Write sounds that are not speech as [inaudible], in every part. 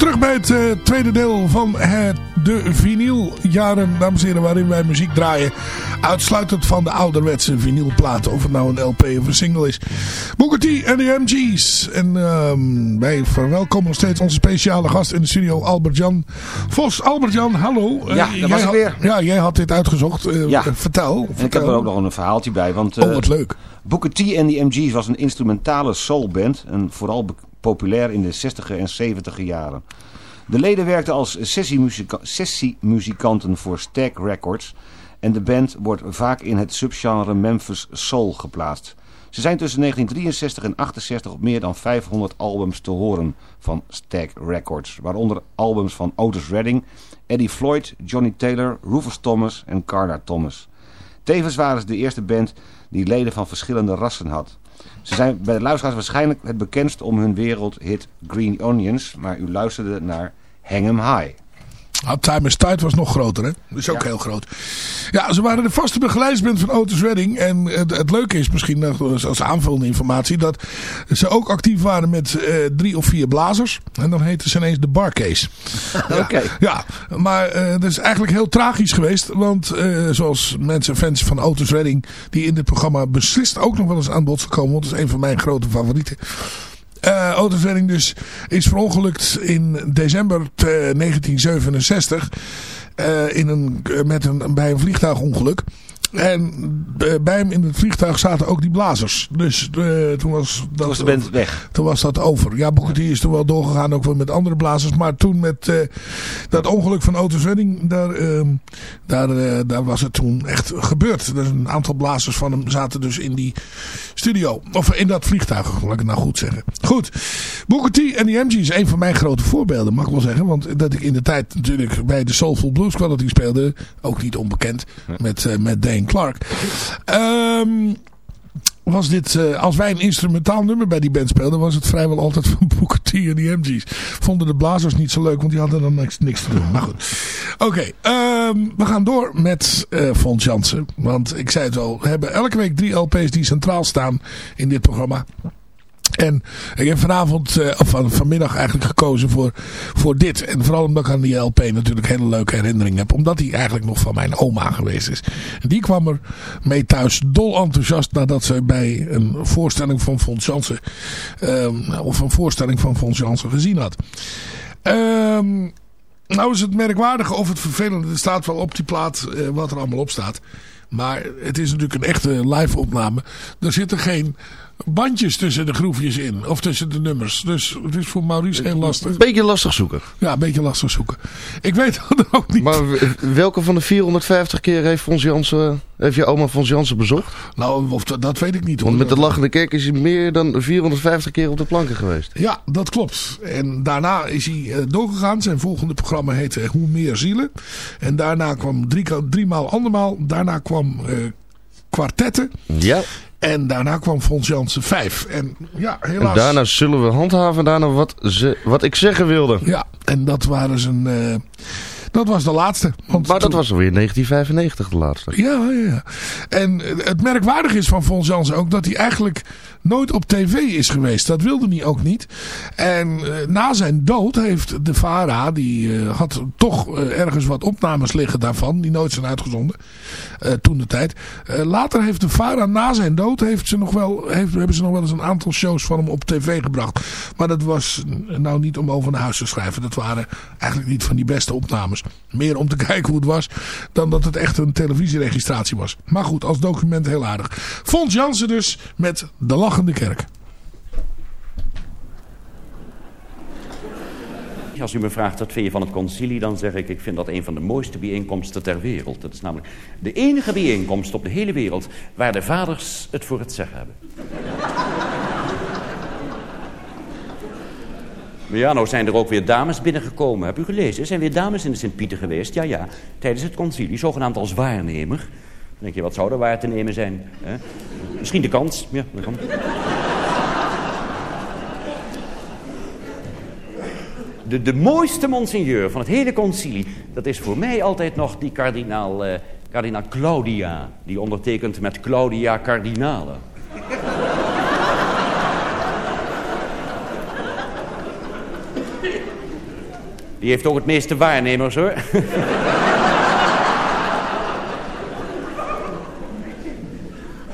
Terug bij het uh, tweede deel van het, de vinyljaren, dames en heren, waarin wij muziek draaien. Uitsluitend van de ouderwetse vinylplaten, of het nou een LP of een single is. Booker T en de MG's. En uh, wij verwelkomen nog steeds onze speciale gast in de studio, Albert-Jan Vos. Albert-Jan, hallo. Ja, uh, dat was ik weer. Ja, jij had dit uitgezocht. Uh, ja. Vertel. En ik heb er ook nog een verhaaltje bij. Want, oh, wat leuk. Booker T en de MG's was een instrumentale soulband. En vooral populair in de 60 en 70 jaren. De leden werkten als sessiemuzikanten voor Stack Records en de band wordt vaak in het subgenre Memphis Soul geplaatst. Ze zijn tussen 1963 en 68 op meer dan 500 albums te horen van Stack Records, waaronder albums van Otis Redding, Eddie Floyd, Johnny Taylor, Rufus Thomas en Carla Thomas. Tevens waren ze de eerste band die leden van verschillende rassen had. Ze zijn bij de luisteraars waarschijnlijk het bekendst om hun wereldhit Green Onions, maar u luisterde naar Hang 'em High. Time is Tide was nog groter, hè? Is ook heel groot. Ja, ze waren de vaste begeleidsband van Otis Redding. En het, het, leuke is misschien als aanvullende informatie... dat ze ook actief waren met uh, drie of vier blazers. En dan heten ze ineens de Barcase. [laughs] Oké. Ja, maar uh, dat is eigenlijk heel tragisch geweest. Want uh, zoals mensen, fans van Otis Redding... die in dit programma beslist ook nog wel eens aan bod komen... want dat is een van mijn grote favorieten... Uh, Otis Redding dus is verongelukt in december 1967 uh, in een, met een, bij een vliegtuigongeluk. En uh, bij hem in het vliegtuig zaten ook die blazers. Dus uh, toen was dat toen was de band weg. Toen was dat over. Ja, Booker is toen wel doorgegaan, ook wel met andere blazers. Maar toen met uh, dat ongeluk van Otis Redding, daar, ehm, daar, daar was het toen echt gebeurd. Dus een aantal blazers van hem zaten dus in die studio. Of in dat vliegtuig, laat ik het nou goed zeggen. Goed, Booker T en die MG is een van mijn grote voorbeelden, mag ik wel zeggen. Want dat ik in de tijd natuurlijk bij de Soulful Blues Quality speelde, ook niet onbekend, met, met Dane Clark. Um, was dit, uh, als wij een instrumentaal nummer bij die band speelden, was het vrijwel altijd van [laughs] Booker T en die MG's. Vonden de blazers niet zo leuk, want die hadden dan niks, te doen. Maar goed. Oké, um, we gaan door met uh, Fons Jansen. Want ik zei het al, we hebben elke week drie LP's die centraal staan in dit programma. En ik heb vanavond, uh, of van, vanmiddag eigenlijk gekozen voor, voor dit. En vooral omdat ik aan die LP natuurlijk hele leuke herinneringen heb. Omdat die eigenlijk nog van mijn oma geweest is. En die kwam er mee thuis dol enthousiast nadat ze bij een voorstelling van Fons Jansen, um, of een voorstelling van Fons Jansen gezien had. Um, nou is het merkwaardige of het vervelende, er staat wel op die plaat uh, wat er allemaal op staat. Maar het is natuurlijk een echte live opname. Er zitten geen bandjes tussen de groefjes in. Of tussen de nummers. Dus het is voor Maurice heel lastig. Een beetje lastig zoeken. Ja, een beetje lastig zoeken. Ik weet [laughs] dat ook niet. Maar welke van de 450 keer heeft Fons Jansen, heeft je oma Fons Jansen bezocht? Nou, of, dat weet ik niet hoor. Want met de Lachende Kerk is hij meer dan 450 keer op de planken geweest. Ja, dat klopt. En daarna is hij eh, doorgegaan. Zijn volgende programma heette Hoe Meer Zielen. En daarna kwam drie, drie maal andermaal. Daarna kwam uh, kwartetten. Ja. En daarna kwam Fons Jansen 5. En ja, helaas. En daarna zullen we handhaven daarna wat, ze, wat ik zeggen wilde. Ja, en dat waren zijn... Uh, dat was de laatste. Want maar dat was alweer 1995 de laatste. Ja, ja, ja. En het merkwaardige is van Fons Jansen ook dat hij eigenlijk nooit op tv is geweest. Dat wilde hij ook niet. En uh, na zijn dood heeft de VARA, die uh, had toch uh, ergens wat opnames liggen daarvan, die nooit zijn uitgezonden, toen de tijd. later heeft de VARA na zijn dood, heeft ze nog wel, heeft, hebben ze nog wel eens een aantal shows van hem op tv gebracht. Maar dat was nou niet om over naar huis te schrijven. Dat waren eigenlijk niet van die beste opnames. Meer om te [laughs] kijken hoe het was, dan dat het echt een televisieregistratie was. Maar goed, als document heel aardig. Fons Jansen dus met De Lachende Kerk. Als u me vraagt wat vind je van het concilie, dan zeg ik... ik vind dat een van de mooiste bijeenkomsten ter wereld. Dat is namelijk de enige bijeenkomst op de hele wereld... waar de vaders het voor het zeggen hebben. Ja, nou zijn er ook weer dames binnengekomen. Heb u gelezen? Er zijn weer dames in de Sint-Pieter geweest. Ja, ja. Tijdens het concilie, zogenaamd als waarnemer. Dan denk je, wat zou er waar te nemen zijn? Hè? Misschien de kans. Ja, dat kan. De, de mooiste monseigneur van het hele concilie... dat is voor mij altijd nog die kardinaal, uh, kardinaal Claudia. Die ondertekent met Claudia Cardinale. Die heeft ook het meeste waarnemers, hoor. [laughs]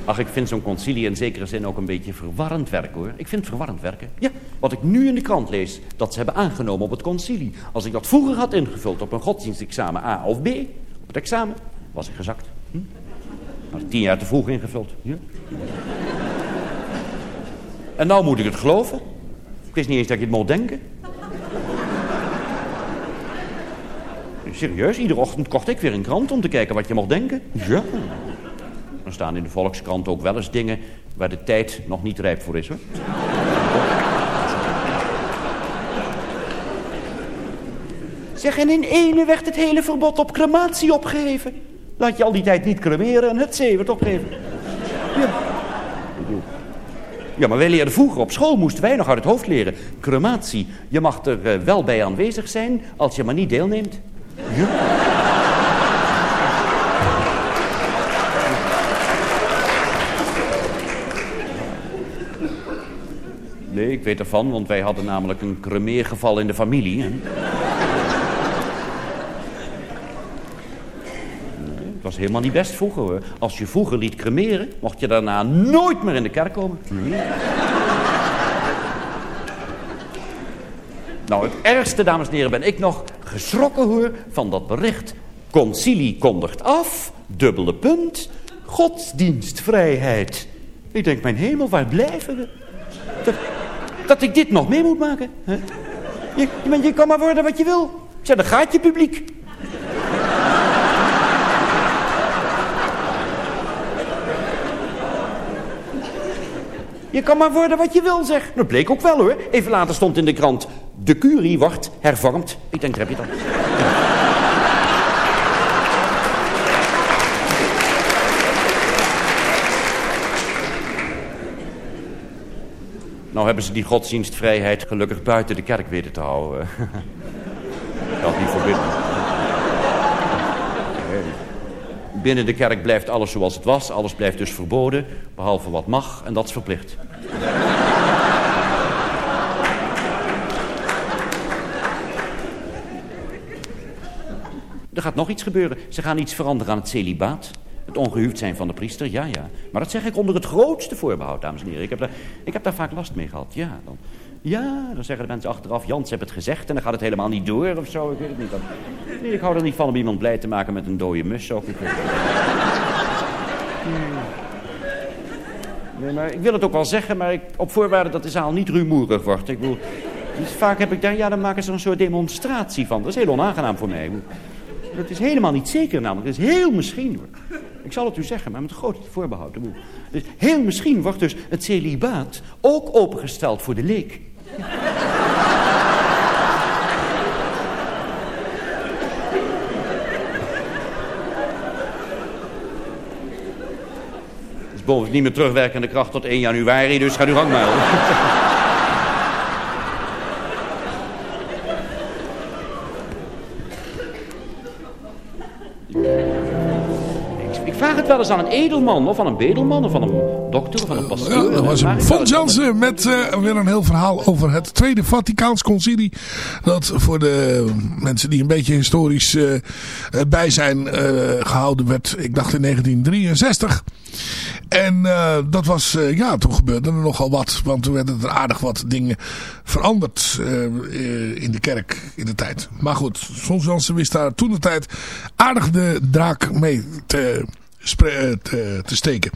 Ach, ik vind zo'n concilie in zekere zin ook een beetje verwarrend werk, hoor. Ik vind het verwarrend werken. Ja, wat ik nu in de krant lees, dat ze hebben aangenomen op het concilie. Als ik dat vroeger had ingevuld op een godsdienstexamen A of B, op het examen, was ik gezakt. Hm? Had ik tien jaar te vroeg ingevuld. Ja. En nou moet ik het geloven. Ik wist niet eens dat je het mocht denken. Serieus, iedere ochtend kocht ik weer een krant om te kijken wat je mocht denken. Ja. Er staan in de Volkskrant ook wel eens dingen waar de tijd nog niet rijp voor is, hoor. Zeg, en in ene werd het hele verbod op crematie opgeheven. Laat je al die tijd niet cremeren en het zee wordt opgeheven. Ja. Ja, maar wij leerden vroeger op school, moesten wij nog uit het hoofd leren. Crematie, je mag er uh, wel bij aanwezig zijn als je maar niet deelneemt. Ja. Nee, ik weet ervan, want wij hadden namelijk een cremeergeval in de familie. Hè? Het was helemaal niet best vroeger hoor. Als je vroeger liet cremeren, mocht je daarna nooit meer in de kerk komen. Nou, het ergste, dames en heren, ben ik nog geschrokken hoor van dat bericht. Concilie kondigt af, dubbele punt, godsdienstvrijheid. Ik denk, mijn hemel, waar blijven we? Dat, ik dit nog mee moet maken. Je, je, kan maar worden wat je wil. Zeg, dan gaat je publiek. Je kan maar worden wat je wil, zeg. Dat bleek ook wel, hoor. Even later stond in de krant... De curie wordt hervormd. Ik denk, daar heb je dan. Nou hebben ze die godsdienstvrijheid gelukkig buiten de kerk weten te houden. [laughs] Dat niet verbinden. Binnen de kerk blijft alles zoals het was. Alles blijft dus verboden. Behalve wat mag en dat is verplicht. [laughs] Er gaat nog iets gebeuren. Ze gaan iets veranderen aan het celibaat. Het ongehuwd zijn van de priester, ja, ja. Maar dat zeg ik onder het grootste voorbehoud, dames en heren. Ik heb daar, ik heb daar vaak last mee gehad, ja. Dan, ja, dan zeggen de mensen achteraf, Jans heeft het gezegd... en dan gaat het helemaal niet door of zo, ik weet het niet. Nee, ik hou er niet van om iemand blij te maken met een dode mus ook. Ik nee, maar ik wil het ook wel zeggen, maar ik, op voorwaarde dat de zaal niet rumoerig wordt. Ik bedoel, dus vaak heb ik daar, ja, dan maken ze er een soort demonstratie van. Dat is heel onaangenaam voor mij. Dat is helemaal niet zeker namelijk. Dat is heel misschien. Ik zal het u zeggen, maar met groot voorbehoud. Dus heel misschien wordt dus het celibaat ook opengesteld voor de leek. Het is bovendien niet meer terugwerkende kracht tot 1 januari, dus ga u gang maar. Wel eens aan een edelman, of aan een bedelman, of aan een dokter, of aan een pastoor. Ja, dat was Fons Jansen met uh, weer een heel verhaal over het Tweede Vaticaans Concilie. Dat voor de mensen die een beetje historisch uh, bij zijn gehouden werd, ik dacht in 1963. En uh, dat was, uh, ja, toen gebeurde er nogal wat. Want toen werden er aardig wat dingen veranderd uh, in de kerk in de tijd. Maar goed, Fons Jansen wist daar toen de tijd aardig de draak mee te te, te, steken.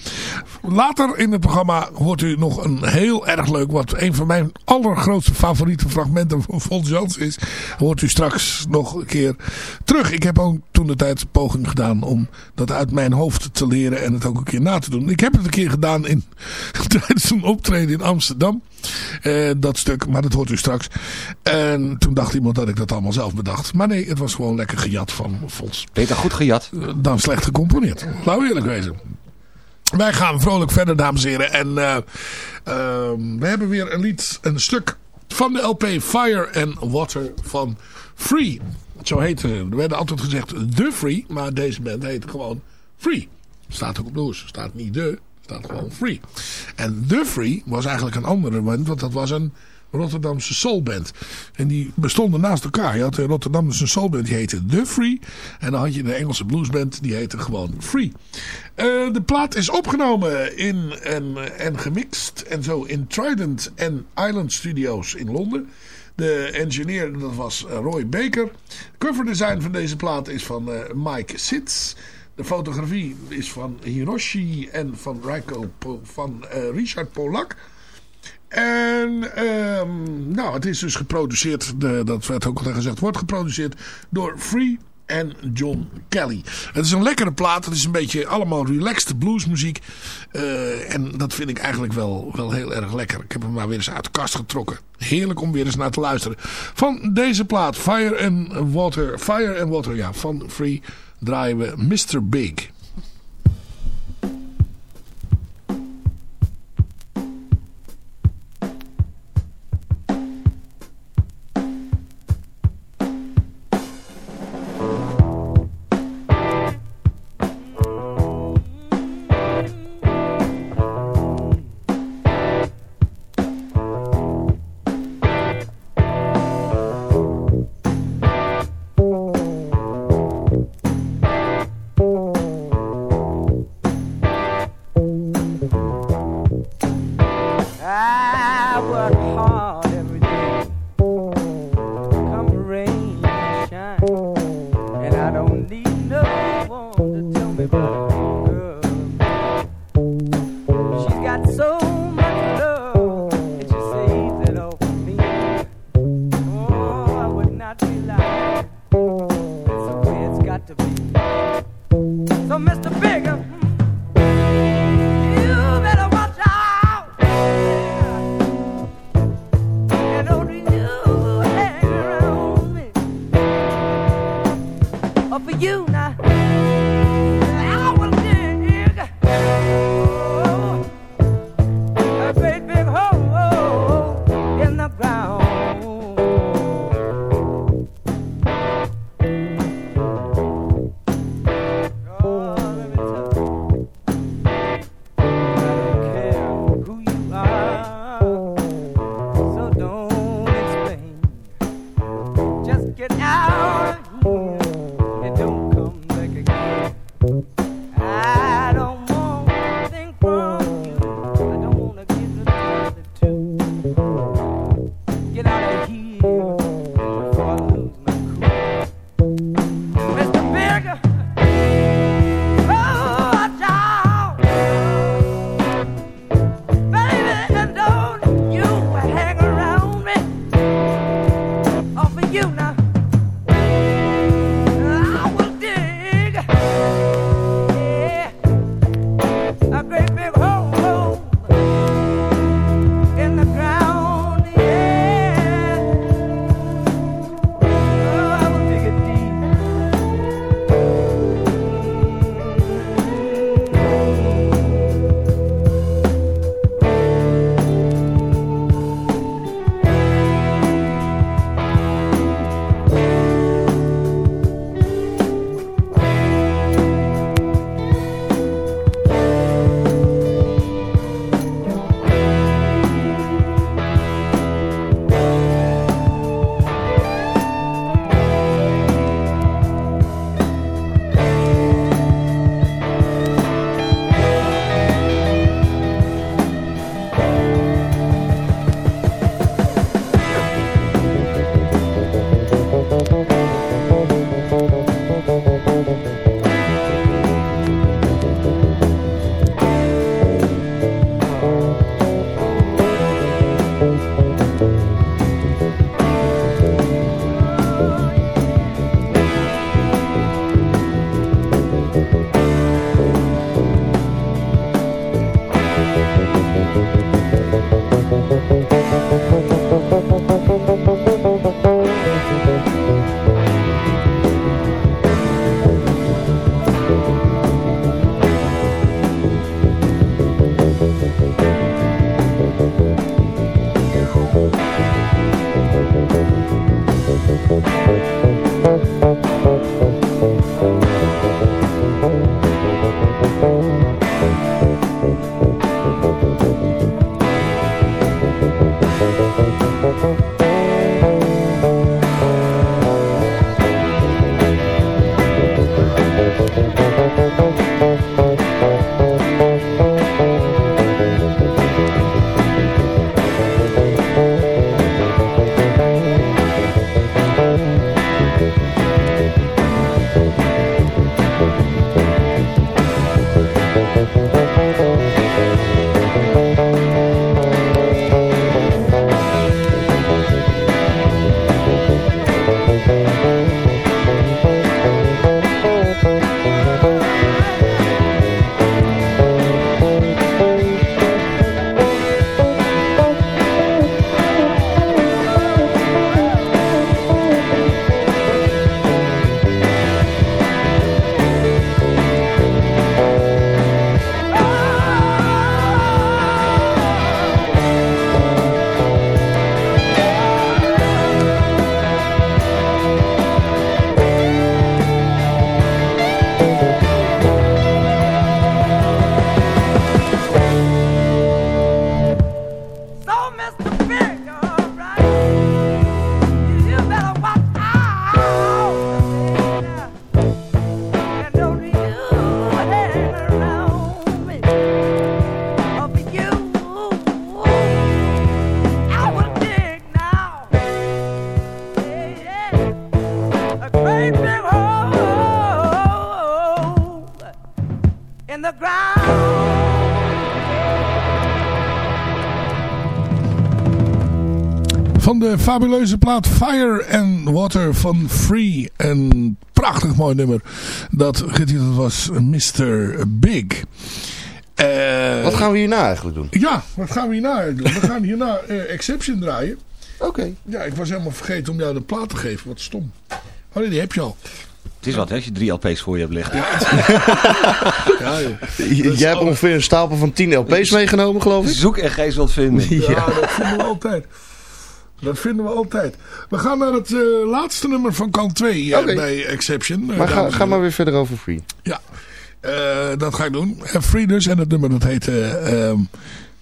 Later in het programma hoort u nog een heel erg leuk, wat een van mijn allergrootste favoriete fragmenten van Jans is. Hoort u straks nog een keer terug. Ik heb ook toen de tijd een poging gedaan om dat uit mijn hoofd te leren en het ook een keer na te doen. Ik heb het een keer gedaan in, [laughs] tijdens een optreden in Amsterdam. Uh, dat stuk, maar dat hoort u straks. En toen dacht iemand dat ik dat allemaal zelf bedacht. Maar nee, het was gewoon lekker gejat van Fons. Beter goed gejat. Uh, dan slecht gecomponeerd. We eerlijk wezen. Wij gaan vrolijk verder, dames en heren. En uh, we hebben weer een lied, een stuk van de LP Fire and Water van Free. Zo heet het. Er werd altijd gezegd The Free, maar deze band heet gewoon Free. Staat ook op de hoes. Staat niet de, staat gewoon Free. En The Free was eigenlijk een andere band, want dat was een Rotterdamse soulband. En die bestonden naast elkaar. Je had een soulband die heette The Free. En dan had je de Engelse bluesband die heette gewoon Free. Uh, de plaat is opgenomen in, en, en gemixt en zo in Trident en Island Studios in Londen. De engineer dat was Roy Baker. Cover design van deze plaat is van Mike Sitz. De fotografie is van Hiroshi en van, Raiko, van Richard Polak. En um, nou, het is dus geproduceerd, dat werd ook al gezegd, wordt geproduceerd door Free en John Kelly. Het is een lekkere plaat. Het is een beetje allemaal relaxed bluesmuziek. Uh, en dat vind ik eigenlijk wel, wel heel erg lekker. Ik heb hem maar weer eens uit de kast getrokken. Heerlijk om weer eens naar te luisteren. Van deze plaat, Fire and Water, Fire and Water, ja, van Free, draaien we Mr. Big. life. It's got to be. So, Mr. Bigger. Fabuleuze plaat Fire and Water van Free. Een prachtig mooi nummer. Dat getiteld was Mr. Big. Uh, wat gaan we hierna eigenlijk doen? Ja, wat gaan we hierna doen? We gaan hierna uh, Exception draaien. Oké. Okay. Ja, ik was helemaal vergeten om jou de plaat te geven. Wat stom. Oh nee, die heb je al. Het is wat, hè, als je drie LP's voor je hebt liggen. Ja, [laughs] ja Jij hebt ongeveer een stapel van 10 LP's meegenomen, geloof ik? Zoek en geen zult vinden. Ja, ja, dat vinden we altijd. Dat vinden we altijd. We gaan naar het uh, laatste nummer van kant 2 uh, okay. bij Exception. Maar ga, ga maar weer verder over Free. Ja, dat ga ik doen. Free dus. En het nummer dat heet... Um,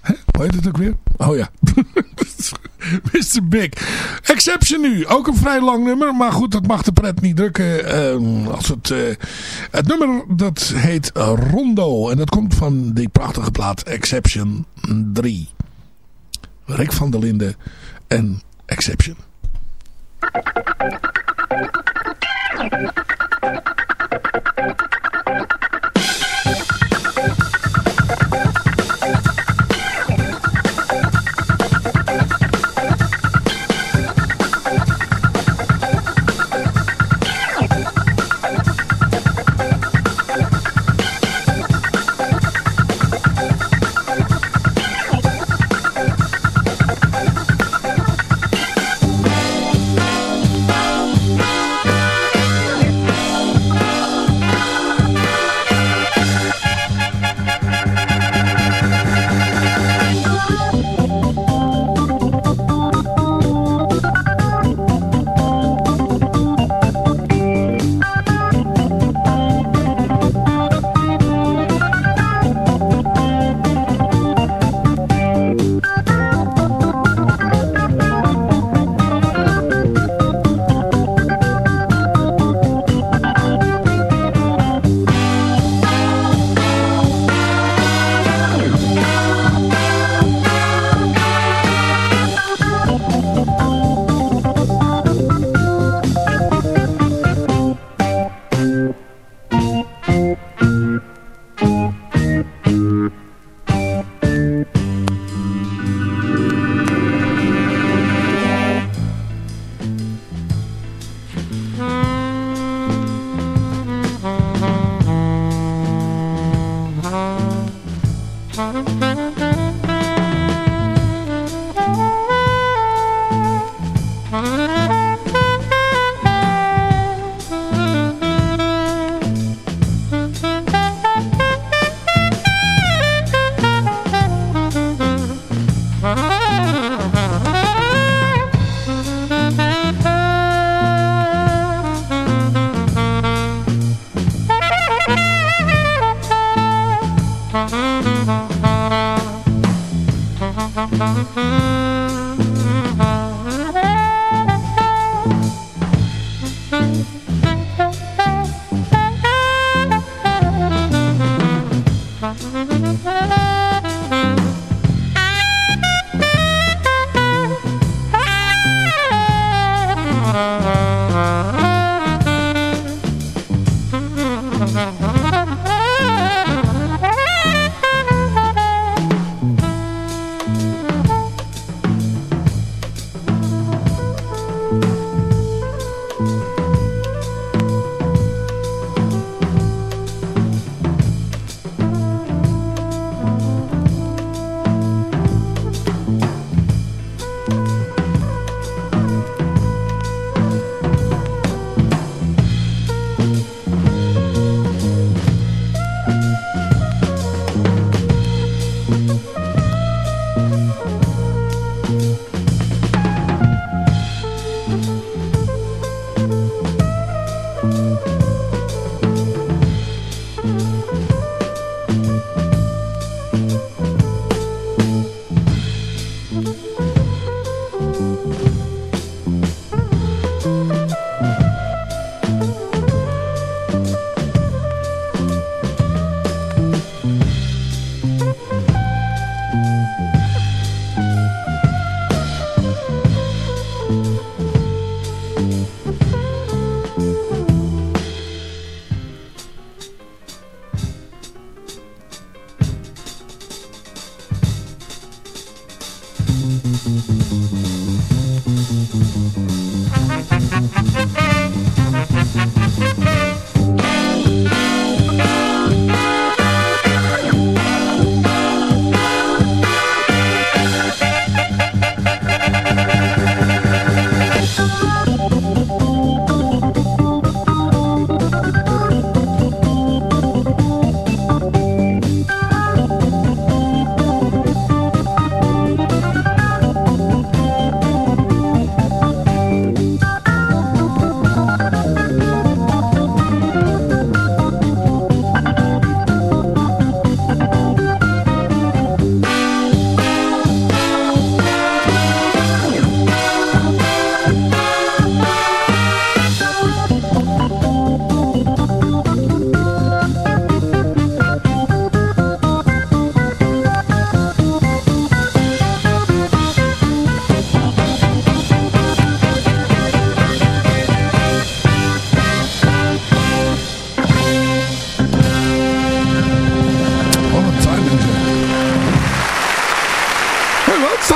Hè? Hoe heet het ook weer? Oh ja. [laughs] Mr. Big. Exception nu. Ook een vrij lang nummer. Maar goed, dat mag de pret niet drukken. Uh, als het, uh, het nummer dat heet Rondo. En dat komt van die prachtige plaat Exception 3. Rick van der Linden en Exception.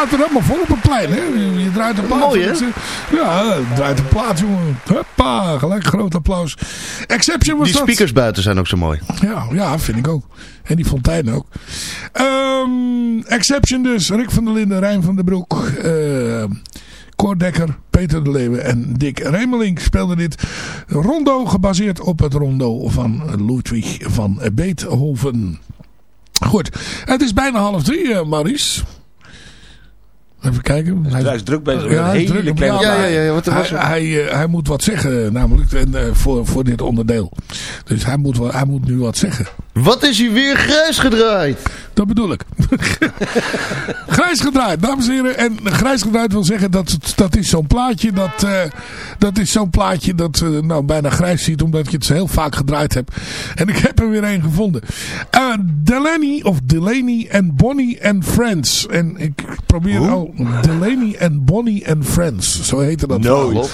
Staat er helemaal vol op het plein. Hè? Je, draait een plaat. Mooi, hè? Ja, draait een plaat, jongen. Huppa, gelijk groot applaus. Exception was Die dat. speakers buiten zijn ook zo mooi. Ja, ja, vind ik ook. En die fontein ook. Ehm, exception dus. Rick van der Linden, Rijn van der Broek. Uh, Cor Dekker, Peter de Leeuwen en Dick Remelink speelden dit rondo gebaseerd op het rondo van Ludwig van Beethoven. Goed, het is bijna half drie, uh, Maurice. Even kijken. Hij is druk bezig met Ja, een hele druk. kleine... Ja, Ja, ja, ja. Wat Hij, was hij, eh, hij moet wat zeggen, namelijk en, eh, voor, voor dit onderdeel. Dus hij moet, hij moet nu wat zeggen. Wat is hier weer grijs gedraaid? Dat bedoel ik. [laughs] grijs gedraaid, dames en heren. En grijs gedraaid wil zeggen dat dat is zo'n plaatje dat, eh, dat is zo'n plaatje dat eh, nou bijna grijs ziet omdat je het zo heel vaak gedraaid hebt. En ik heb er weer een gevonden. Eh Delaney of Delaney and Bonnie and Friends. En ik probeer al Delaney and Bonnie and Friends. Zo heette dat. Nooit.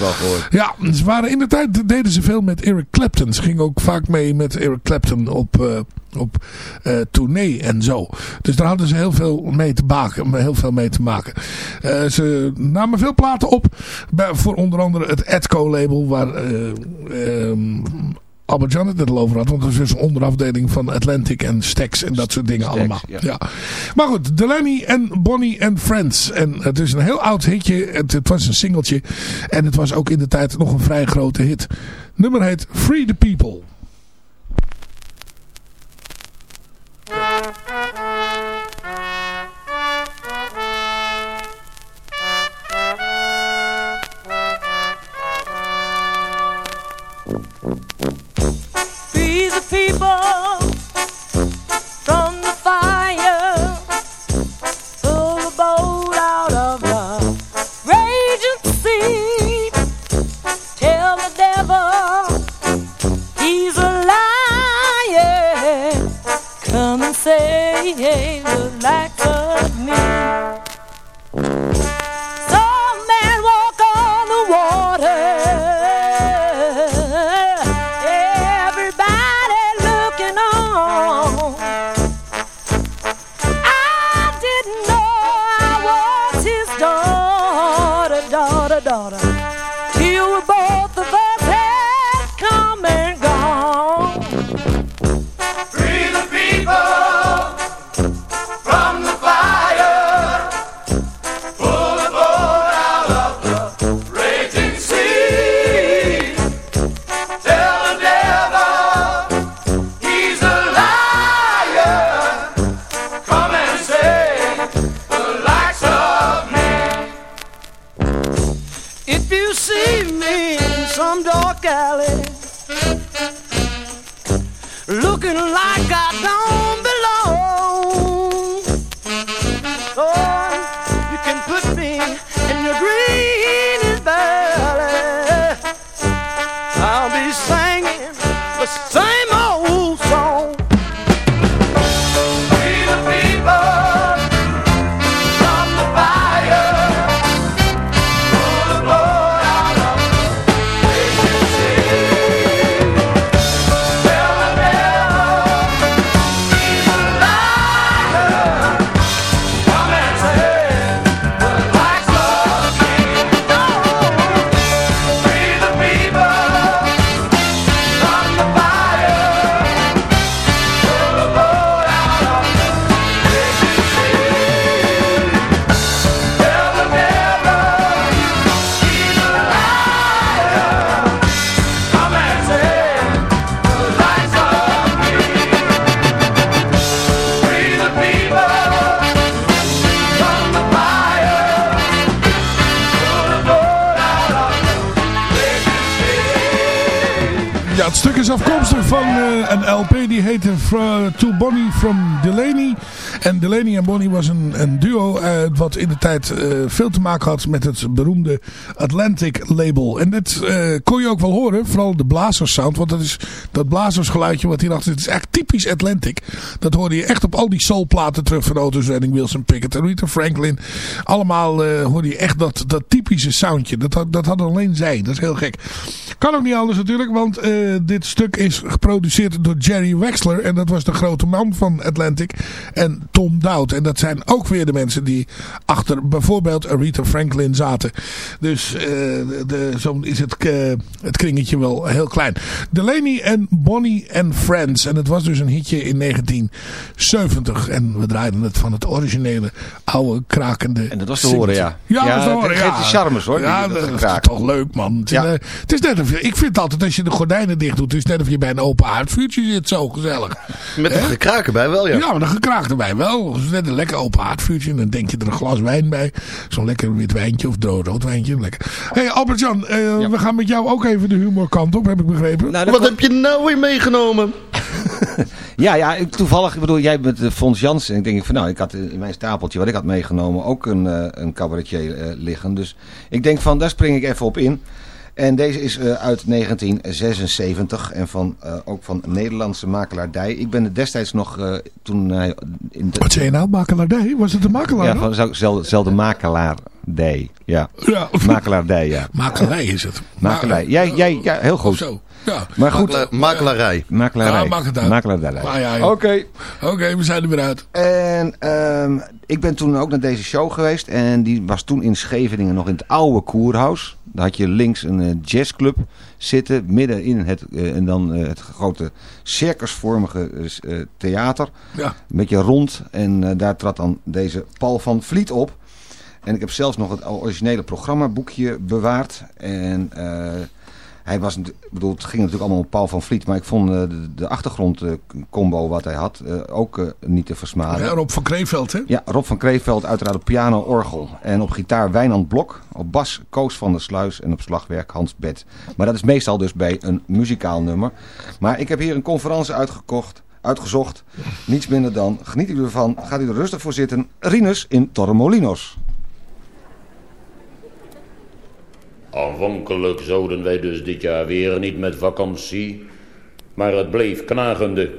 Ja, ze waren in de tijd deden ze veel met Eric Clapton. Ze gingen ook vaak mee met Eric Clapton op, op eh, tournee en zo. Dus daar hadden ze heel veel mee te maken. Heel veel mee te maken. Eh, ze namen veel platen op. Bij, voor onder andere het Edco label. Waar eh, ehm, Albert Jan het al over had. Want dat is dus een onderafdeling van Atlantic en Stax en dat soort dingen Stax, allemaal. ja. Ja. Maar goed, Delaney en Bonnie and Friends. En het is een heel oud hitje. Het, het was een singeltje. En het was ook in de tijd nog een vrij grote hit. Nummer heet Free the People. Free the people LP die heette Fra- To Bonnie from Delaney. En Delaney en Bonnie was een, een duo eh, wat in de tijd eh, veel te maken had met het beroemde Atlantic label. En dat eh, kon je ook wel horen, vooral de blazerssound. Want dat is dat blazersgeluidje wat hierachter zit, is echt typisch Atlantic. Dat hoorde je echt op al die soulplaten terug van Otis Redding, Wilson Pickett en Rita Franklin. Allemaal hoorde je echt dat, dat typische soundje. Dat, dat hadden alleen zij. Dat is heel gek. Kan ook niet anders natuurlijk, want dit stuk is geproduceerd door Jerry Wexler. En dat was de grote man van Atlantic. En Tom Dowd. En dat zijn ook weer de mensen die achter bijvoorbeeld Aretha Franklin zaten. Dus eh, de, zo is het, eh, het kringetje wel heel klein. Delaney en Bonnie and Friends. En het was dus een hitje in 1970. En we draaiden het van het originele, oude, krakende... En dat was te horen, ja. Ja, dat was te horen, ja. charmes, hoor. Ja, die- dat, dat is gekraak. toch leuk, man. Het is, Ja. eh, het is net of je, ik vind altijd als je de gordijnen dicht doet, het is net of je bij een open haardvuurtje zit. Zo gezellig. Met een gekraak erbij wel, ja. Ja, maar dan gekraakt erbij wel. Het is net een lekker open haardvuurtje. En dan denk je er een glas wijn bij. Zo'n lekker wit wijntje of rood rood wijntje. Lekker. Hé hey Albert-Jan, eh, we gaan met jou ook even de humorkant op, heb ik begrepen. Nou, Wat heb je nou weer meegenomen? [laughs] Ja, ja, ik- toevallig, ik bedoel, jij bent uh, Fons Jansen. Ik denk van, nou, ik had eh, in mijn stapeltje wat ik had meegenomen ook een, eh, een cabaretier eh, liggen. Dus ik denk van, daar spring ik even op in. En deze is eh, uit 1976 en van, eh, ook van Nederlandse makelaardij. Ik ben destijds nog eh, toen in de... Wat zei je nou, makelaardij? Was het een makelaar? Ja, van zelfde, makelaardij. Ja, ja. makelaardij, ja. Makelij is het. Makelij. Jij, jij, ja, heel goed. zo. Ja. Maar goed, Makela- Makelaarij. makelaardij. Ja, maak het uit. Makelaardij. Ah, ja. Oké. Oké, we zijn er weer uit. En ehm, ik ben toen ook naar deze show geweest. En die was toen in Scheveningen nog in het oude Koerhuis. Daar had je links een eh, jazzclub zitten. Midden in het, eh, en dan eh, het grote circusvormige eh, eh, theater. Ja. Een beetje rond. En eh, daar trad dan deze Paul van Vliet op. En ik heb zelfs nog het originele programmaboekje bewaard. En eh, hij was, bedoel, het ging natuurlijk allemaal om Paul van Vliet. Maar ik vond eh, de, de achtergrondcombo wat hij had eh, ook eh, niet te versmaden. Ja, Rob van Kreeveld, hè? Ja, Rob van Kreeveld uiteraard op piano, orgel. En op gitaar Wijnand Blok. Op bas Koos van der Sluis. En op slagwerk Hans Bed. Maar dat is meestal dus bij een muzikaal nummer. Maar ik heb hier een conferentie uitgekocht, uitgezocht. Niets minder dan, geniet u ervan, gaat u er rustig voor zitten. Rinus in Torremolinos. Aanvankelijk zouden wij dus dit jaar weer niet met vakantie, maar het bleef knagende.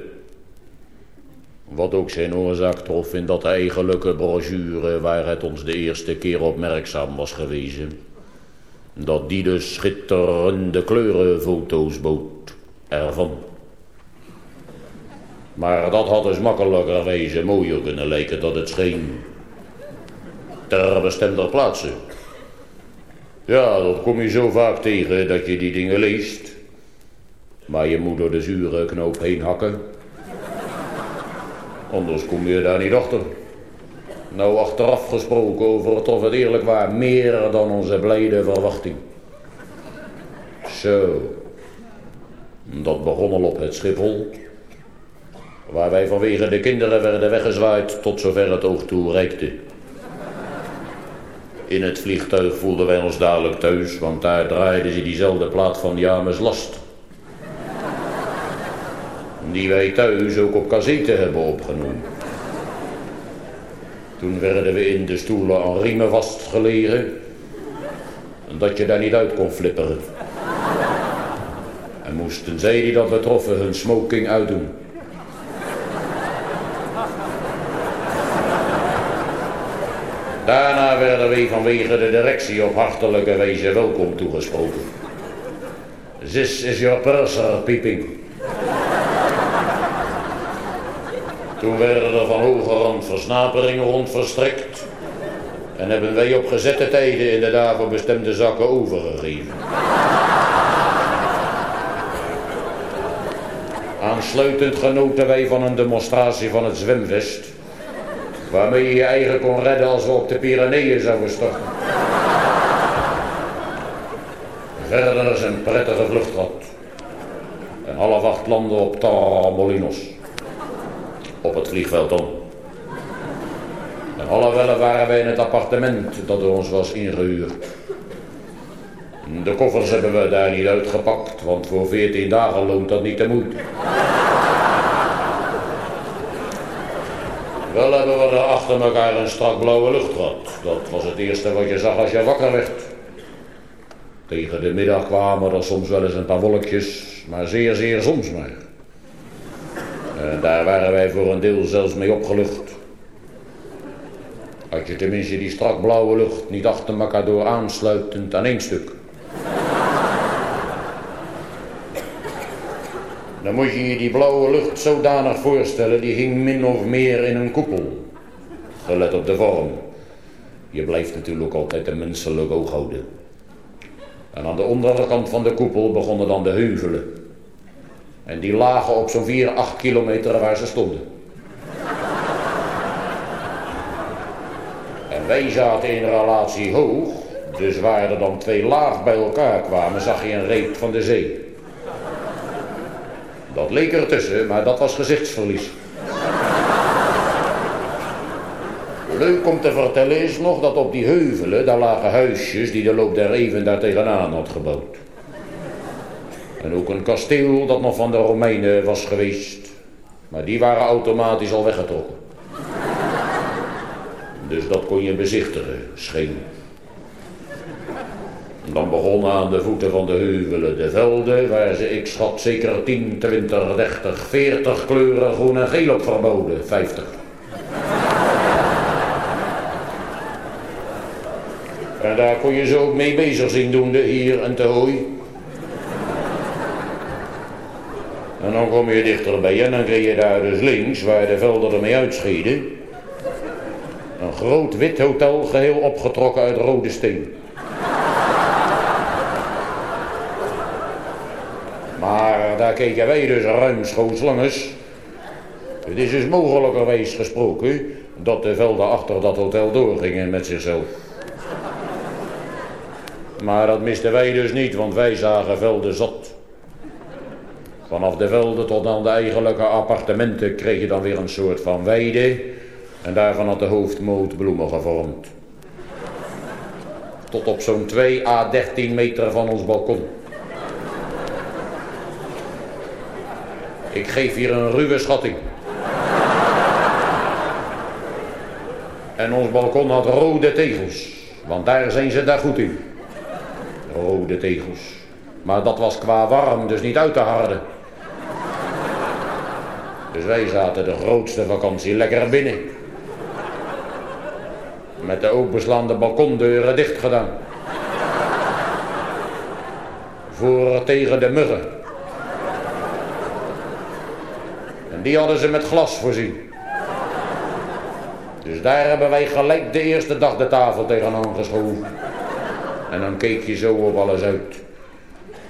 Wat ook zijn oorzaak trof in dat eigenlijke brochure waar het ons de eerste keer opmerkzaam was gewezen. Dat die de schitterende kleurenfoto's bood ervan. Maar dat had dus makkelijkerwijze mooier kunnen lijken dat het scheen. Ter bestemder plaatse. Ja, dat kom je zo vaak tegen dat je die dingen leest. Maar je moet door de zure knoop heen hakken. Anders kom je daar niet achter. Nou, achteraf gesproken over het of het eerlijk waar meer dan onze blijde verwachting. Zo. Dat begon al op het Schiphol. Waar wij vanwege de kinderen werden weggezwaaid tot zover het oog toe reikte. In het vliegtuig voelden wij ons dadelijk thuis, want daar draaiden ze diezelfde plaat van James Last. Die wij thuis ook op cassette hebben opgenomen. Toen werden we in de stoelen aan riemen vastgelegen. Dat je daar niet uit kon flipperen. En moesten zij die dat betroffen hun smoking uitdoen. Daarna werden wij vanwege de directie op hartelijke wijze welkom toegesproken. This is your purser, pieping. Toen werden er van hoge rand versnaperingen rond verstrekt. En hebben wij op gezette tijden in de daarvoor bestemde zakken overgegeven. Aansluitend genoten wij van een demonstratie van het zwemvest. Waarmee je je eigen kon redden als we op de Pyreneeën zouden storten. Verder is een prettige vlucht. En half acht landen op Torremolinos. Op het vliegveld dan. En alhoewel waren wij in het appartement dat door ons was ingehuurd. De koffers hebben we daar niet uitgepakt, want voor 14 dagen loont dat niet de moeite. Wel hebben we er achter elkaar een strak blauwe lucht gehad. Dat was het eerste wat je zag als je wakker werd. Tegen de middag kwamen er soms wel eens een paar wolkjes, maar zeer, zeer soms maar. En daar waren wij voor een deel zelfs mee opgelucht. Had je tenminste die strak blauwe lucht niet achter elkaar door aansluitend aan één stuk. Dan moet je je die blauwe lucht zodanig voorstellen, die hing min of meer in een koepel. Gelet op de vorm. Je blijft natuurlijk altijd een menselijk oog houden. En aan de onderkant van de koepel begonnen dan de heuvelen. En die lagen op zo'n 4, 8 kilometer waar ze stonden. En wij zaten in relatie hoog, dus waar er dan twee laag bij elkaar kwamen, zag je een reep van de zee. Dat leek ertussen, maar dat was gezichtsverlies. Leuk om te vertellen is nog dat op die heuvelen, daar lagen huisjes die de loop der even daar tegenaan had gebouwd. En ook een kasteel dat nog van de Romeinen was geweest. Maar die waren automatisch al weggetrokken. Dus dat kon je bezichtigen, scheen. Dan begonnen aan de voeten van de heuvelen de velden, waar ze, ik schat, zeker 10, 20, 30, 40 kleuren groen en geel op verboden, 50. En daar kon je ze ook mee bezig zien doende, hier en te hooi. En dan kom je dichterbij en dan kreeg je daar dus links, waar de velden ermee uitscheiden, een groot wit hotel geheel opgetrokken uit rode steen. Maar daar keken wij dus ruimschoots langs. Het is dus mogelijkerwijs gesproken dat de velden achter dat hotel doorgingen met zichzelf. Maar dat misten wij dus niet, want wij zagen velden zat. Vanaf de velden tot aan de eigenlijke appartementen kreeg je dan weer een soort van weide. En daarvan had de hoofdmoot bloemen gevormd. Tot op zo'n 2 à 13 meter van ons balkon. Ik geef hier een ruwe schatting. En ons balkon had rode tegels. Want daar zijn ze daar goed in. Rode tegels. Maar dat was qua warm dus niet uit te harden. Dus wij zaten de grootste vakantie lekker binnen. Met de openslaande balkondeuren dicht gedaan. Voor tegen de muggen. Die hadden ze met glas voorzien. Dus daar hebben wij gelijk de eerste dag de tafel tegenaan geschoven. En dan keek je zo op alles uit.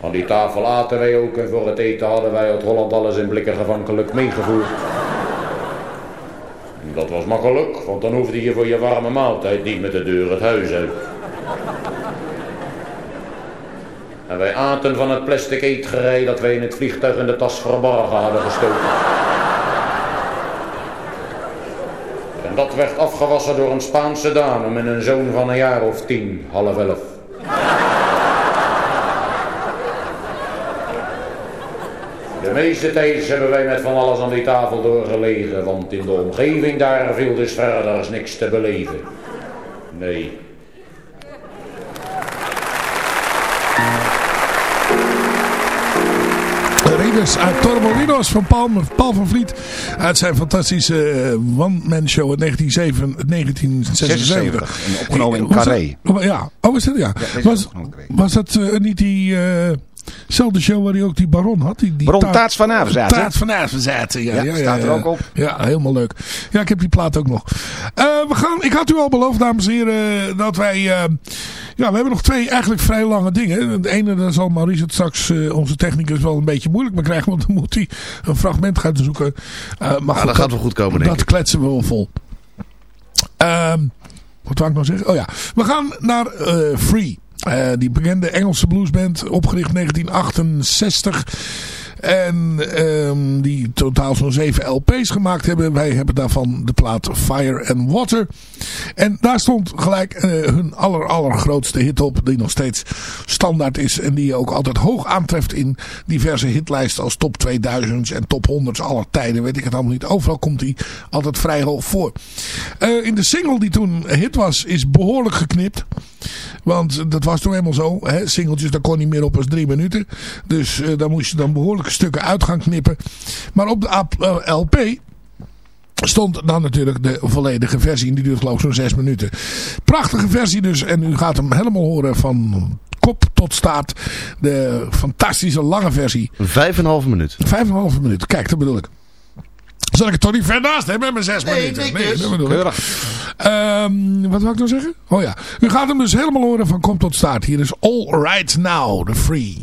Aan die tafel aten wij ook en voor het eten hadden wij uit Holland alles in blikken gevankelijk meegevoerd. En dat was makkelijk, want dan hoefde je voor je warme maaltijd niet met de deur het huis uit. En wij aten van het plastic eetgerei dat wij in het vliegtuig in de tas verborgen hadden gestoken. En dat werd afgewassen door een Spaanse dame met een zoon van een jaar of tien, half elf. De meeste tijd hebben wij met van alles aan die tafel doorgelegen, want in de omgeving daar viel dus verder niks te beleven. Nee. Ridders uit Torremolinos van Paul, Paul van Vliet. Uit zijn fantastische eh, one-man show uit 1977. 1976. En opgenomen in Carré. ja. Oh, is dat? Ja. is was, was dat eh, niet die... Zelfde show waar hij ook die baron had. Die, die Baron Taats van Averzaten. Taart van Averzaten, ja. Ja, ja, staat er ja. ook op. Ja, helemaal leuk. Ja, ik heb die plaat ook nog. Eh, we gaan, ik had u al beloofd, dames en heren, dat wij... eh, ja, we hebben nog twee eigenlijk vrij lange dingen. Het ene, daar zal Maurice het straks, eh, onze technicus, wel een beetje moeilijk mee krijgen. Want dan moet hij een fragment gaan zoeken. Eh maar goed, dat gaat wel goed komen, denk Dat ik. kletsen we wel vol. Ehm, wat wou ik nou zeggen? Oh ja, we gaan naar eh, Free. Eh, die bekende Engelse bluesband, opgericht in 1968. En ehm, die totaal zo'n 7 LP's gemaakt hebben. Wij hebben daarvan de plaat Fire and Water. En daar stond gelijk eh, hun aller, allergrootste hit op. Die nog steeds standaard is. En die je ook altijd hoog aantreft in diverse hitlijsten als top 2000's en top 100's aller tijden. Weet ik het allemaal niet. Overal komt die altijd vrij hoog voor. Eh, in de single die toen hit was, is behoorlijk geknipt. Want dat was toen helemaal zo. Hè? Singeltjes, daar kon niet meer op als drie minuten. Dus eh, daar moest je dan behoorlijke stukken uit gaan knippen. Maar op de ap- eh, LP stond dan natuurlijk de volledige versie. Die duurt geloof ik zo'n zes minuten. Prachtige versie dus. En u gaat hem helemaal horen van kop tot staat. De fantastische lange versie. Vijf en een halve minuut. Vijf en een halve minuut. Kijk, dat bedoel ik. Zal ik het toch niet ver naast hebben met mijn zes minuten? Nee, dat bedoel ik. Ehm, wat wil ik nou zeggen? Oh ja. U gaat hem dus helemaal horen van kop tot staart. Hier is All Right Now, The Free.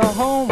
go home.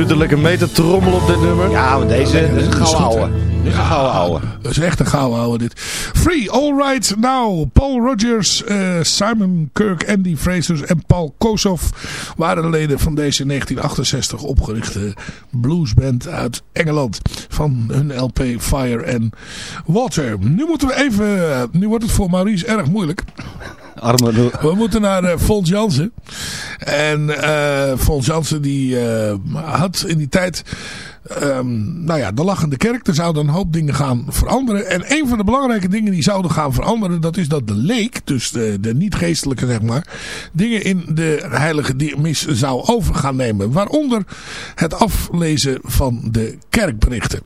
Minuten lekker mee te trommelen op dit nummer. Ja, deze dat is een gouden goed, ouwe. Dit is een gouden ouwe. Dat is echt een gouden ouwe dit. Free, All Right Now. Paul Rogers, eh, Simon Kirk, Andy Frazers en Paul Kossoff waren leden van deze in 1968 opgerichte bluesband uit Engeland. Van hun LP Fire and Water. Nu moeten we even, eh, nu wordt het voor Maurice erg moeilijk. We moeten naar Fons Jansen. En Fons Jansen die eh, had in die tijd... ehm, nou ja, de lachende kerk. Er zouden een hoop dingen gaan veranderen. En een van de belangrijke dingen die zouden gaan veranderen... dat is dat de leek, dus de, niet-geestelijke zeg maar... dingen in de heilige mis zou over gaan nemen. Waaronder het aflezen van de kerkberichten.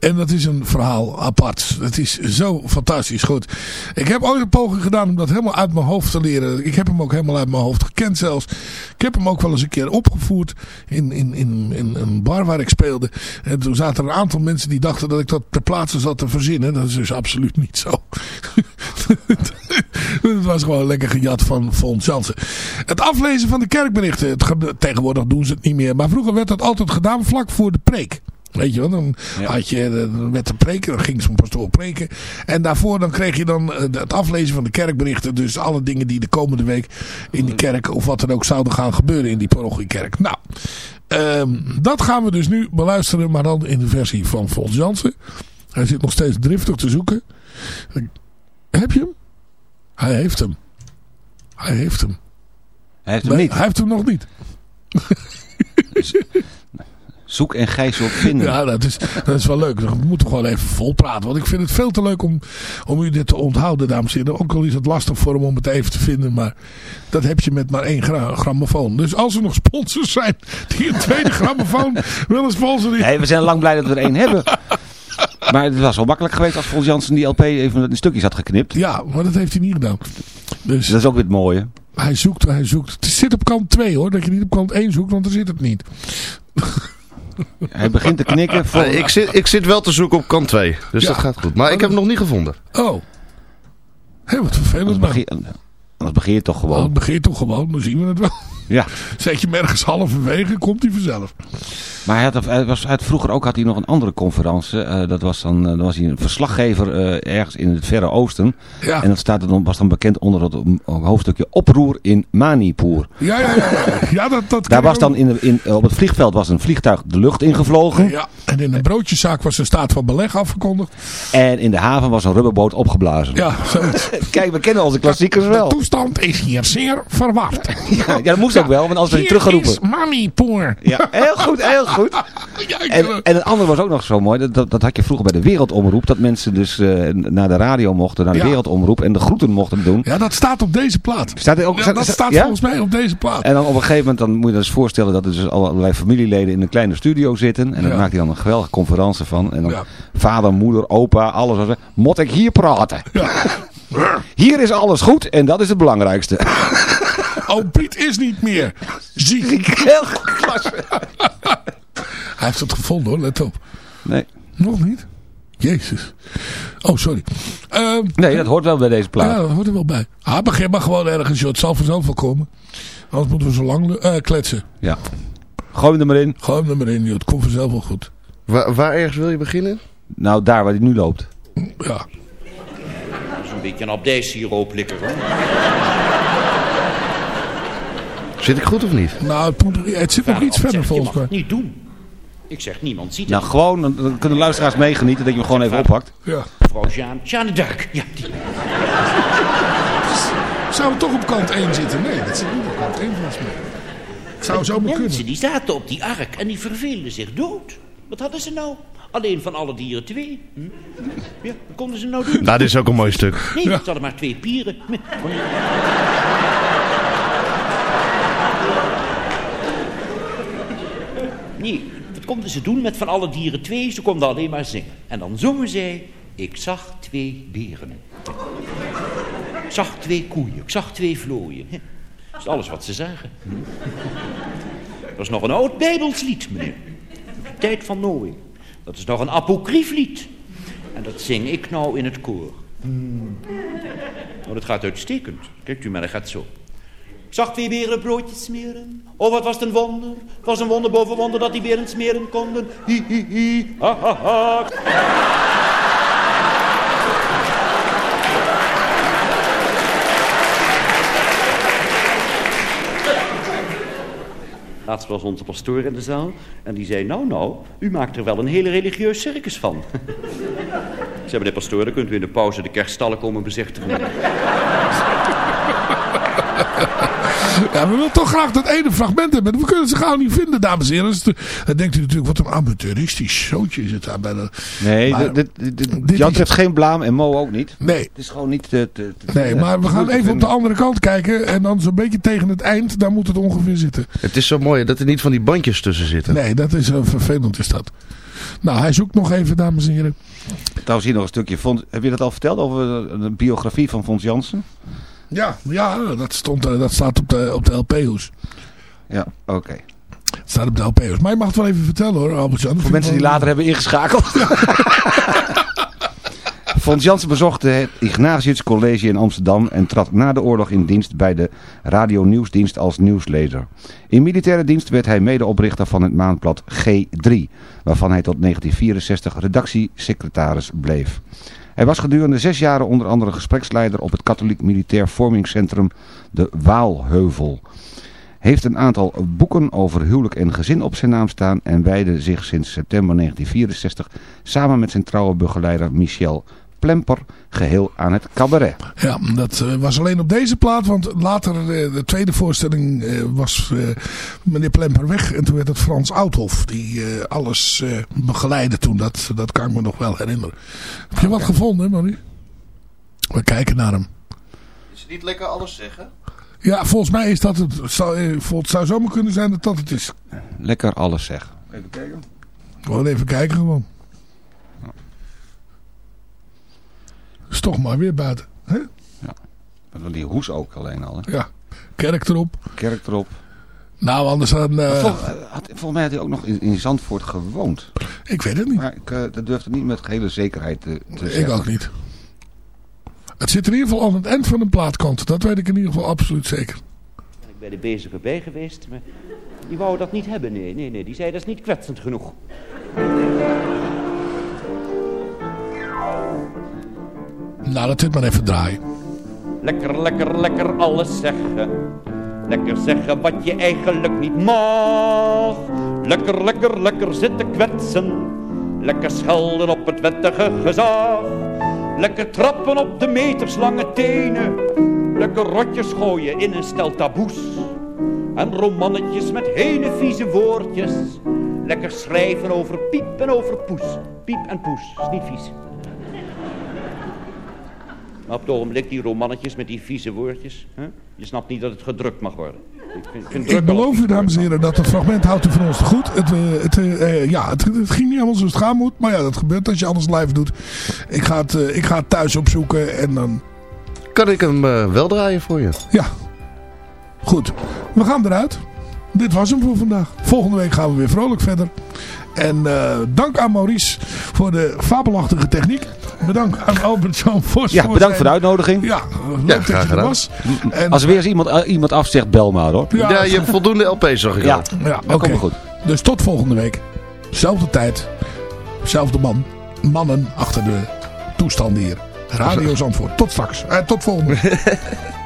En dat is een verhaal apart. Het is zo fantastisch goed. Ik heb ooit een poging gedaan om dat helemaal uit mijn hoofd te leren. Ik heb hem ook helemaal uit mijn hoofd gekend zelfs. Ik heb hem ook wel eens een keer opgevoerd in, in, in, in een bar waar ik speelde. En toen zaten er een aantal mensen die dachten dat ik dat ter plaatse zat te verzinnen. Dat is dus absoluut niet zo. [laughs] Het was gewoon lekker gejat van Fons Jansen. Het aflezen van de kerkberichten. Het ge- tegenwoordig doen ze het niet meer. Maar vroeger werd dat altijd gedaan vlak voor de preek. Weet je wel, dan had je, eh, dan werd de preken, dan ging zo'n pastoor preken. En daarvoor dan kreeg je dan eh, het aflezen van de kerkberichten. Dus alle dingen die de komende week in die kerk of wat er ook zouden gaan gebeuren in die parochiekerk. Nou, ehm, dat gaan we dus nu beluisteren, maar dan in de versie van Fons Jansen. Hij zit nog steeds driftig te zoeken. Heb je hem? Hij heeft hem. Hij heeft hem. Hij heeft hem Nee, niet. hij heeft hem nog niet. [laughs] Zoek en gij zult vinden. [laughs] Ja, dat is, dat is wel leuk. We moeten gewoon even vol praten. Want ik vind het veel te leuk om, om u dit te onthouden, dames en heren. Ook al is het lastig voor hem om het even te vinden. Maar dat heb je met maar één gra grammofoon. Dus als er nog sponsors zijn die een tweede [laughs] grammofoon willen sponsoren. Nee, we zijn lang blij dat we er één hebben. Maar het was wel makkelijk geweest als Fons Jansen die LP even in stukjes had geknipt. Ja, maar dat heeft hij niet gedaan. Dus Dat is ook weer het mooie. hij zoekt, hij zoekt. Het zit op kant 2 hoor. Dat je niet op kant 1 zoekt, want daar zit het niet. [laughs] Hij begint te knikken. Voor... Eh, ik, zit, ik zit wel te zoeken op kant 2. Dus Ja. dat gaat goed. Maar ik heb hem nog niet gevonden. Oh. Hé, wat vervelend man. begin, anders begin je toch Oh, gewoon. het begint toch gewoon, dan zien we het wel. Ja. [laughs] Zet je hem ergens halverwege, komt hij vanzelf. Maar hij had, hij was, hij had vroeger ook had hij nog een andere conferentie. Eh, dat was dan, eh, dan was hij een verslaggever eh, ergens in het Verre Oosten. Ja. En dat staat dan, was dan bekend onder het hoofdstukje oproer in Manipur. Ja, ja, ja. Ja, dat, dat Daar was dan in, de, in, op het vliegveld was een vliegtuig de lucht ingevlogen. Ja, en in een broodjeszaak was een staat van beleg afgekondigd. En in de haven was een rubberboot opgeblazen. Ja. [laughs] Kijk, we kennen onze klassiekers De wel. toestand is hier zeer verward. [laughs] Ja, dat moest ook wel, want anders werd hij teruggeroepen. is Manipur. Ja, heel goed, heel goed. [laughs] Ja, En, en het andere was ook nog zo mooi. Dat, dat, dat had je vroeger bij de Wereldomroep. Dat mensen dus eh, naar de radio mochten, naar de Ja. Wereldomroep. En de groeten mochten doen. ja, dat staat op deze plaat. Staat er ook, Ja, dat staat ja? volgens mij op deze plaat. En dan op een gegeven moment dan moet je je dus voorstellen dat er dus allerlei familieleden in een kleine studio zitten. En Ja. maakt hij dan een geweldige conferentie van. En dan Ja. vader, moeder, opa, alles. wat- Mot ik hier praten? Ja. [laughs] Hier is alles goed en dat is het belangrijkste. [laughs] [laughs] Oh, Piet is niet meer ziek. Heel klasse. [laughs] Hij heeft het gevonden hoor, let op. Nee. Nog niet? Jezus. Oh, sorry. Ehm, nee, dat hoort wel bij deze plaat. ja, dat hoort er wel bij. Ah, begin maar gewoon ergens, joh. Het zal vanzelf wel komen. Anders moeten we zo lang eh, kletsen. Ja. Gooi hem er maar in. Gooi hem er maar in, joh. Het komt vanzelf wel goed. Waar, waar ergens wil je beginnen? Nou, daar waar hij nu loopt. Ja. Dat is een beetje een abdijsiroop likker hoor. Zit ik goed of niet? Nou, het, moet, het zit nog iets verder volgens mag mij. het niet doen. Ik zeg, niemand ziet Nou, het. gewoon, dan kunnen luisteraars meegenieten dat je hem gewoon even oppakt. Ja. Mevrouw Jeanne, Jeanne d'Arc. Ja, die, [laughs] Zou het toch op kant 1 zitten? Nee, dat zit niet op kant 1 volgens mij. Het zou zomaar mensen kunnen. die zaten op die ark en die verveelden zich dood. Wat hadden ze nou? Alleen van alle dieren twee. Hm? Ja, wat konden ze nou doen? Nou, dit is ook een mooi stuk. Nee, ze hadden maar twee pieren. Hm, kon niet. Nee, wat konden ze doen met van alle dieren twee? Ze konden alleen maar zingen. En dan zongen zij... Ik zag twee beren. Ik zag twee koeien. Ik zag twee vlooien. Dat is alles wat ze zagen. Dat is nog een oud Bijbelslied, meneer. Tijd van Noé. Dat is nog een apocryflied. En dat zing ik nou in het koor. Oh, dat gaat uitstekend. Kijkt u maar, dat gaat zo. Zag twee beren broodjes smeren. Oh, wat was het een wonder. Het was een wonder boven wonder dat die beren smeren konden. Hi, hi, hi. Ha, ha, ha. Laatst was onze pastoor in de zaal en die zei... nou, nou, u maakt er wel een hele religieus circus van. [laughs] Ik zei, meneer pastoor, dan kunt u in de pauze de kerststallen komen bezichtigen. Ja, we willen toch graag dat ene fragment hebben. We kunnen ze gauw niet vinden, dames en heren. Dus, eh, Dan denkt u natuurlijk, wat een amateuristisch zootje is het daar bij de... Nee, Maar- dit, dit, dit, Dit Jan treft geen blaam en Mo ook niet. Nee, Het is gewoon niet te... te, te- nee, maar we gaan even op de andere kant kijken. En dan zo'n beetje tegen het eind, daar moet het ongeveer zitten. Het is zo mooi dat er niet van die bandjes tussen zitten. Nee, dat is uh, vervelend is dat. Nou, hij zoekt nog even, dames en heren. Trouwens, hier nog een stukje. Fons, heb je dat al verteld over de biografie van Fons Jansen? Ja, ja dat, stond, eh, dat staat op de, op de LP-hoes. Ja, oké. Het staat op de LP-hoes. Maar je mag het wel even vertellen hoor, Albert-Jan. Voor mensen die later hebben ingeschakeld. [laughs] Fons Jansen bezocht het Ignatius College in Amsterdam en trad na de oorlog in dienst bij de Radio Nieuwsdienst als nieuwslezer. In militaire dienst werd hij medeoprichter van het maandblad G3, waarvan hij tot 1964 redactiesecretaris bleef. Hij was gedurende zes jaren onder andere gespreksleider op het katholiek militair vormingscentrum de Waalheuvel. Heeft een aantal boeken over huwelijk en gezin op zijn naam staan en wijde zich sinds september 1964 samen met zijn trouwe begeleider Michel Plemper geheel aan het cabaret. Ja, dat eh, was alleen op deze plaat, want later, eh, de tweede voorstelling, eh, was eh, meneer Plemper weg. En toen werd het Frans Oudhof die eh, alles eh, begeleidde toen. Dat, dat kan ik me nog wel herinneren. Heb je wat gevonden, Marie? We kijken naar hem. Is het niet lekker alles zeggen? Ja, volgens mij is dat het. Zou, vol- het zou zomaar kunnen zijn dat dat het is. Lekker alles zeggen. Even kijken. Gewoon even kijken gewoon. Is toch maar weer buiten. Hè? Met die hoes ook alleen al. Hè? Ja, kerk erop. Kerk erop. Nou, anders dan... eh, Vol- eh, had, volgens mij had hij ook nog in, in Zandvoort gewoond. ik weet het niet. Maar ik uh, dat durfde niet met gehele zekerheid te, te Ik zeggen. ook niet. Het zit in ieder geval aan het eind van een plaatkant. Dat weet ik in ieder geval absoluut zeker. Ben ik bij de bezige bij geweest, maar die wou dat niet hebben. Nee, nee, nee. Die zei dat is niet kwetsend genoeg. Nou, dat zit maar even draaien. Lekker, lekker, lekker alles zeggen. Lekker zeggen wat je eigenlijk niet mag. Lekker, lekker, lekker zitten kwetsen. Lekker schelden op het wettige gezag. Lekker trappen op de meterslange tenen. Lekker rotjes gooien in een stel taboes. En romannetjes met hele vieze woordjes. Lekker schrijven over piep en over poes. Piep en poes, is niet vies. Maar op het ogenblik die romannetjes met die vieze woordjes. Hè? Je snapt niet dat het gedrukt mag worden. Ik, vind, ik, vind beloof u, dames en heren, dat het fragment houdt u van ons te goed. Het, eh, het, eh, eh, ja, het, het ging niet helemaal zoals het gaan moet. Maar ja, dat gebeurt als je alles live doet. Ik ga het, eh, ik ga het thuis opzoeken en dan... Kan ik hem wel draaien voor je? Ja, goed. We gaan eruit. Dit was hem voor vandaag. Volgende week gaan we weer vrolijk verder. En eh, dank aan Maurice voor de fabelachtige techniek. Bedankt aan Albert-Jan Vos. Ja, bedankt voor de uitnodiging. Ja, leuk Ja, dat graag je er gedaan. was. En, Als er weer eens iemand, eh, iemand afzegt, bel maar hoor. ja, Ja, je hebt voldoende LP's zag ik Ja, al. ja, dat oké. goed. Dus tot volgende week. Zelfde tijd. Zelfde man. Mannen achter de toestanden hier. Radio Zandvoort. Tot straks. Eh, tot volgende [laughs]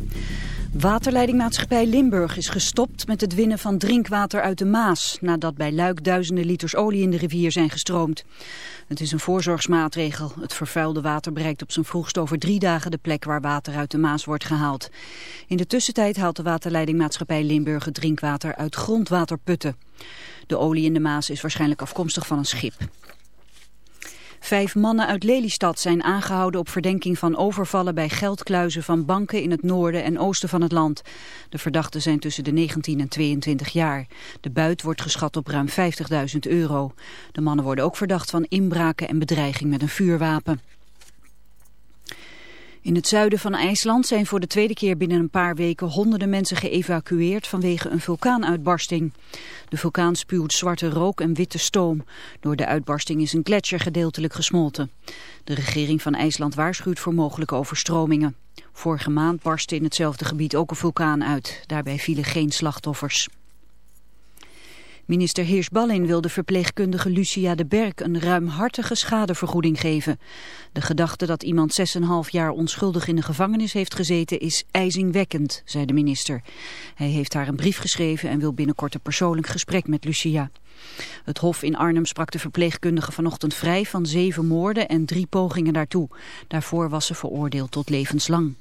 Waterleidingmaatschappij Limburg is gestopt met het winnen van drinkwater uit de Maas... nadat bij Luik duizenden liters olie in de rivier zijn gestroomd. Het is een voorzorgsmaatregel. Het vervuilde water bereikt op zijn vroegst over drie dagen de plek waar water uit de Maas wordt gehaald. In de tussentijd haalt de waterleidingmaatschappij Limburg drinkwater uit grondwaterputten. De olie in de Maas is waarschijnlijk afkomstig van een schip. Vijf mannen uit Lelystad zijn aangehouden op verdenking van overvallen bij geldkluizen van banken in het noorden en oosten van het land. De verdachten zijn tussen de 19 en 22 jaar. De buit wordt geschat op ruim 50.000 euro. De mannen worden ook verdacht van inbraken en bedreiging met een vuurwapen. In het zuiden van IJsland zijn voor de tweede keer binnen een paar weken honderden mensen geëvacueerd vanwege een vulkaanuitbarsting. De vulkaan spuwt zwarte rook en witte stoom. Door de uitbarsting is een gletsjer gedeeltelijk gesmolten. De regering van IJsland waarschuwt voor mogelijke overstromingen. Vorige maand barstte in hetzelfde gebied ook een vulkaan uit. Daarbij vielen geen slachtoffers. Minister Heers-Ballin wil de verpleegkundige Lucia de Berg een ruimhartige schadevergoeding geven. De gedachte dat iemand 6,5 jaar onschuldig in de gevangenis heeft gezeten is ijzingwekkend, zei de minister. Hij heeft haar een brief geschreven en wil binnenkort een persoonlijk gesprek met Lucia. Het Hof in Arnhem sprak de verpleegkundige vanochtend vrij van zeven moorden en drie pogingen daartoe. Daarvoor was ze veroordeeld tot levenslang.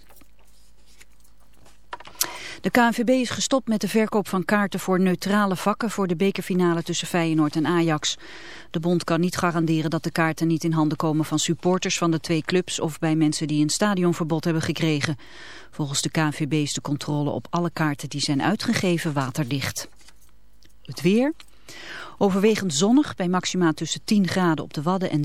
De KNVB is gestopt met de verkoop van kaarten voor neutrale vakken voor de bekerfinale tussen Feyenoord en Ajax. De bond kan niet garanderen dat de kaarten niet in handen komen van supporters van de twee clubs of bij mensen die een stadionverbod hebben gekregen. Volgens de KNVB is de controle op alle kaarten die zijn uitgegeven waterdicht. Het weer. Overwegend zonnig bij maxima tussen 10 graden op de Wadden en...